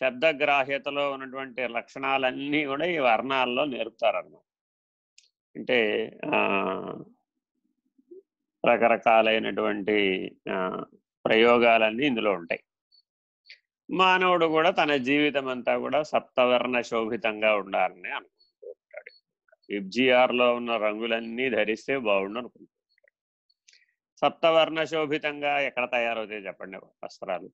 శబ్దగ్రాహ్యతలో ఉన్నటువంటి లక్షణాలన్నీ కూడా ఈ వర్ణాల్లో నేర్పుతారన్నమాట. అంటే రకరకాలైనటువంటి ప్రయోగాలన్నీ ఇందులో ఉంటాయి. మానవుడు కూడా తన జీవితం అంతా కూడా సప్తవర్ణ శోభితంగా ఉండాలని అనుకుంటూ ఉంటాడు లో ఉన్న రంగులన్నీ ధరిస్తే బాగుండు అనుకుంటూ ఉంటాడు సప్తవర్ణ శోభితంగా ఎక్కడ తయారవుతాయి చెప్పండి వస్త్రాలు?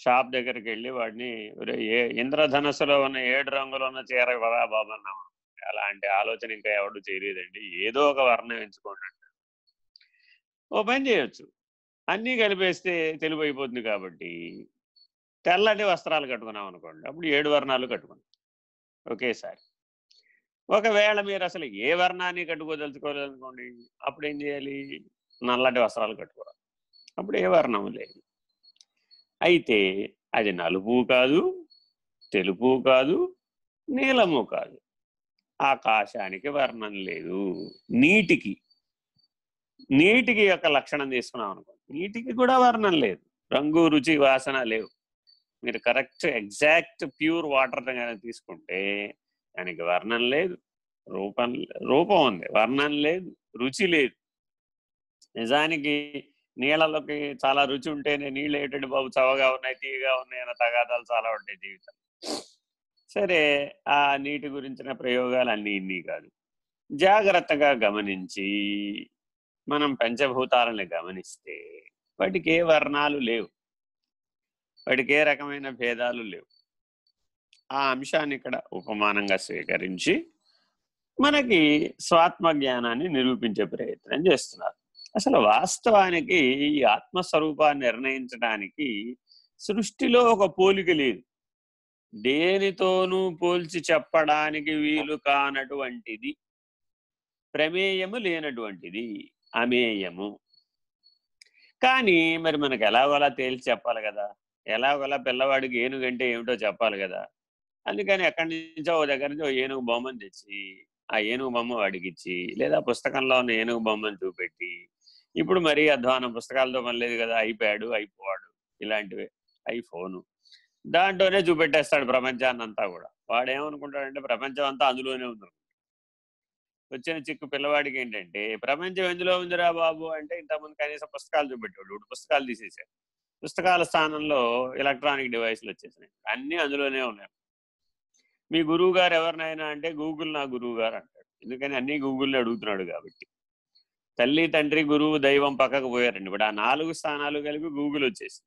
షాప్ దగ్గరికి వెళ్ళి వాడిని ఏ ఇంద్రధనస్సులో ఉన్న ఏడు రంగులో ఉన్న చీర కదా బాబన్నా అలాంటి ఆలోచన ఇంకా ఎవడు చేయలేదండి. ఏదో ఒక వర్ణం ఎంచుకోండి ఓ పని చేయొచ్చు. అన్నీ కలిపేస్తే తెలుగు అయిపోతుంది కాబట్టి తెల్లటి వస్త్రాలు కట్టుకున్నాం అనుకోండి. అప్పుడు ఏడు వర్ణాలు కట్టుకున్నాం. ఒకేసారి. ఒకవేళ మీరు అసలు ఏ వర్ణాన్ని కట్టుకోదలుచుకోలేదనుకోండి అప్పుడు ఏం చేయాలి? నల్లటి వస్త్రాలు కట్టుకోవాలి. అప్పుడు ఏ వర్ణం లేదు. అయితే అది నలుపు కాదు తెలుపు కాదు నీలము కాదు. ఆకాశానికి వర్ణం లేదు. నీటికి నీటికి యొక్క లక్షణం తీసుకున్నాం అనుకో నీటికి కూడా వర్ణం లేదు. రంగు రుచి వాసన లేవు. మీరు కరెక్ట్ ఎగ్జాక్ట్ ప్యూర్ వాటర్ తీసుకుంటే దానికి వర్ణం లేదు. రూపం రూపం ఉంది. వర్ణం లేదు. రుచి లేదు. నిజానికి నీళ్ళలోకి చాలా రుచి ఉంటేనే నీళ్ళు ఏంటంటే బాబు? చవగా ఉన్నాయి తీయగా ఉన్నాయి అన్న తగాదాలు చాలా ఉంటాయి జీవితం సరే ఆ నీటి గురించిన ప్రయోగాలు అన్నీ ఇన్ని కాదు. జాగ్రత్తగా గమనించి మనం పంచభూతాలని గమనిస్తే వాటికి ఏ వర్ణాలు లేవు. వాటికి ఏ రకమైన భేదాలు లేవు. ఆ అంశాన్ని ఇక్కడ ఉపమానంగా స్వీకరించి మనకి స్వాత్మ జ్ఞానాన్ని నిరూపించే ప్రయత్నం చేస్తున్నారు. అసలు వాస్తవానికి ఈ ఆత్మస్వరూపాన్ని నిర్ణయించడానికి సృష్టిలో ఒక పోలిక లేదు. దేనితోనూ పోల్చి చెప్పడానికి వీలు కానటువంటిది ప్రమేయము లేనటువంటిది అమేయము. కానీ మరి మనకు ఎలాగోలా తేల్చి చెప్పాలి కదా. ఎలాగోలా పిల్లవాడికి ఏనుగంటే ఏమిటో చెప్పాలి కదా. అందుకని ఎక్కడి నుంచో ఓ దగ్గర నుంచి ఓ ఏనుగు బొమ్మను తెచ్చి ఆ ఏనుగు బొమ్మ వాడికి ఇచ్చి లేదా పుస్తకంలో ఉన్న ఏనుగు బొమ్మను చూపెట్టి ఇప్పుడు మరీ అధ్వానం పుస్తకాలతో పని లేదు కదా అయిపోయాడు ఐపోవాడు ఇలాంటివి ఐఫోను. దాంట్లోనే చూపెట్టేస్తాడు ప్రపంచాన్ని అంతా కూడా. వాడు ఏమనుకుంటాడంటే ప్రపంచం అంతా అందులోనే ఉంది. వచ్చిన చిక్కు పిల్లవాడికి ఏంటంటే ప్రపంచం ఎందులో ఉందిరా బాబు అంటే ఇంతకుముందు కనీసం పుస్తకాలు చూపెట్టాడు ఇప్పుడు పుస్తకాలు తీసేసాడు పుస్తకాల స్థానంలో ఎలక్ట్రానిక్ డివైస్లు వచ్చేసినాయి. అన్నీ అందులోనే ఉన్నాయి. మీ గురువు గారు ఎవరినైనా అంటే గూగుల్ నా గురువు గారు అంటాడు. ఎందుకని అన్ని గూగుల్ని అడుగుతున్నాడు కాబట్టి. తల్లి తండ్రి గురువు దైవం పక్కకు పోయారండి. ఇప్పుడు ఆ నాలుగు స్థానాలు కలిపి గూగుల్ వచ్చేసి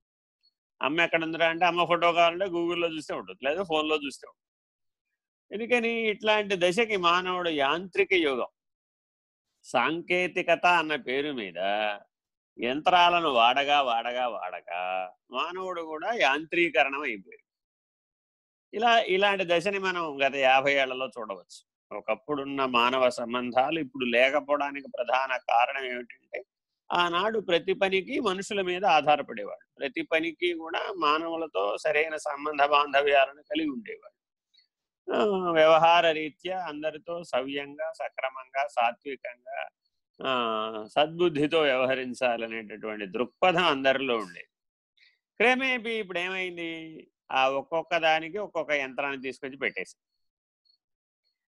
అమ్మ ఎక్కడ ఉందిరా అంటే అమ్మ ఫోటో కావాలంటే గూగుల్లో చూస్తే ఉంటుంది లేదా ఫోన్లో చూస్తే ఉంటుంది. ఎందుకని? ఇట్లాంటి దశకి మానవుడు యాంత్రిక యుగం. సాంకేతికత అన్న పేరు మీద యంత్రాలను వాడగా వాడగా వాడగా మానవుడు కూడా యాంత్రీకరణం అయిపోయాడు. ఇలా ఇలాంటి దశని మనం గత యాభై ఏళ్ళలో చూడవచ్చు. ఒకప్పుడున్న మానవ సంబంధాలు ఇప్పుడు లేకపోవడానికి ప్రధాన కారణం ఏమిటంటే ఆనాడు ప్రతి పనికి మనుషుల మీద ఆధారపడేవాడు. ప్రతి పనికి కూడా మానవులతో సరైన సంబంధ బాంధవ్యాలను కలిగి ఉండేవాడు. వ్యవహార రీత్యా అందరితో సవ్యంగా సక్రమంగా సాత్వికంగా సద్బుద్ధితో వ్యవహరించాలనేటటువంటి దృక్పథం అందరిలో ఉండేది. క్రమేపీ ఇప్పుడు ఏమైంది ఆ ఒక్కొక్క దానికి ఒక్కొక్క యంత్రాన్ని తీసుకొచ్చి పెట్టేసి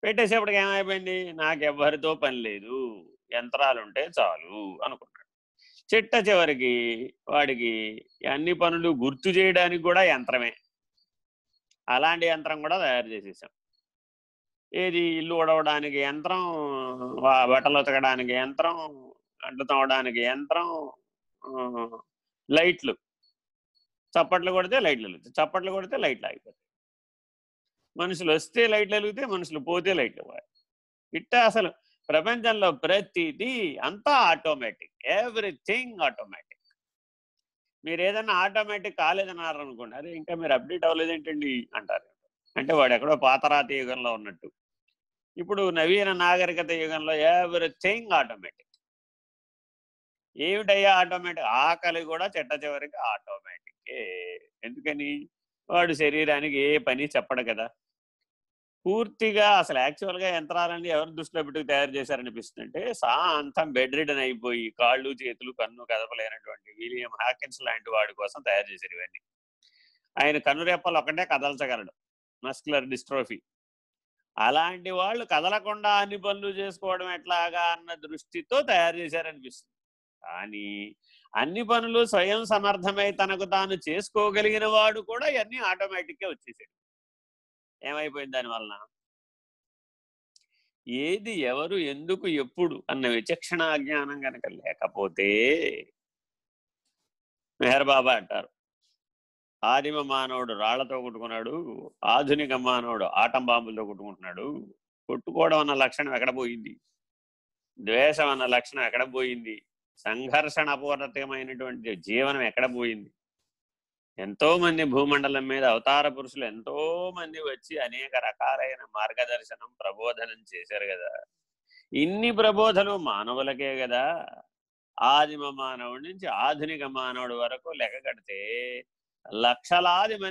పెట్టేసేపటికి ఏమైపోయింది? నాకు పని లేదు. యంత్రాలు ఉంటే చాలు అనుకున్నాడు చిట్ట చివరికి వాడికి అన్ని పనులు గుర్తు చేయడానికి కూడా యంత్రమే. అలాంటి యంత్రం కూడా తయారు చేసేసాం. ఏది ఇల్లు ఉడవడానికి యంత్రం బట్టలు ఉతకడానికి యంత్రం అడ్డు తవ్వడానికి యంత్రం లైట్లు. చప్పట్లు కొడితే లైట్లు వెలుగుతాయి. చప్పట్లు కొడితే లైట్లు ఆగిపోతాయి. మనుషులు వస్తే లైట్లు వెలిగితే మనుషులు పోతే లైట్లు పోయాయి ఇట్టా అసలు ప్రపంచంలో ప్రతిదీ అంతా ఆటోమేటిక్. Everything automatic. మీరు ఏదైనా ఆటోమేటిక్ కాలేదన్నారు అనుకోండి అరే ఇంకా మీరు అప్డేట్ అవ్వలేదు ఏంటండి అంటారు. అంటే వాడు ఎక్కడో పాతరాతి యుగంలో ఉన్నట్టు. ఇప్పుడు నవీన నాగరికత యుగంలో ఎవ్రీథింగ్ ఆటోమేటిక్. ఏమిటయ్యా ఆటోమేటిక్? ఆకలి కూడా చెట్ట చివరికి ఆటోమేటిక్. ఎందుకని? వాడు శరీరానికి ఏ పని చెప్పడు కదా. పూర్తిగా అసలు యాక్చువల్గా యంత్రాలన్నీ ఎవరు దృష్టిలో పెట్టుకు తయారు చేశారనిపిస్తుందంటే సాంతం బెడ్ రిడన్ అయిపోయి కాళ్ళు చేతులు కన్ను కదపలేనటువంటి విలియం హాకిన్స్ లాంటి వాడి కోసం తయారు చేశారు ఇవన్నీ. ఆయన కనురెప్పలు ఒకటే కదల్చగలడు మస్కులర్ డిస్ట్రోఫీ. అలాంటి వాళ్ళు కదలకుండా అన్ని పనులు చేసుకోవడం ఎట్లాగా అన్న దృష్టితో తయారు చేశారనిపిస్తుంది. కానీ అన్ని పనులు స్వయం సమర్థమై తనకు తాను చేసుకోగలిగిన వాడు కూడా ఇవన్నీ ఆటోమేటిక్గా వచ్చేసాడు. ఏమైపోయింది దానివలన ఏది ఎవరు ఎందుకు ఎప్పుడు అన్న విచక్షణ అజ్ఞానం కనుక లేకపోతే మెహర్బాబా అంటారు. ఆదిమ మానవుడు రాళ్ళతో కొట్టుకున్నాడు ఆధునిక మానవుడు ఆటం బాంబులతో కొట్టుకుంటున్నాడు కొట్టుకోవడం అన్న లక్షణం ఎక్కడ పోయింది? ద్వేషం అన్న లక్షణం ఎక్కడ పోయింది? సంఘర్షణ అపూర్ణతమైనటువంటి జీవనం ఎక్కడ పోయింది? ఎంతో మంది భూమండలం మీద అవతార పురుషులు ఎంతో మంది వచ్చి అనేక రకాలైన మార్గదర్శనం ప్రబోధనం చేశారు కదా. ఇన్ని ప్రబోధలు మానవులకే కదా. ఆదిమ మానవుడి నుంచి ఆధునిక మానవుడి వరకు లెక్క కడితే లక్షలాది మంది